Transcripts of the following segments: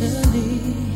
mentally.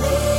believe.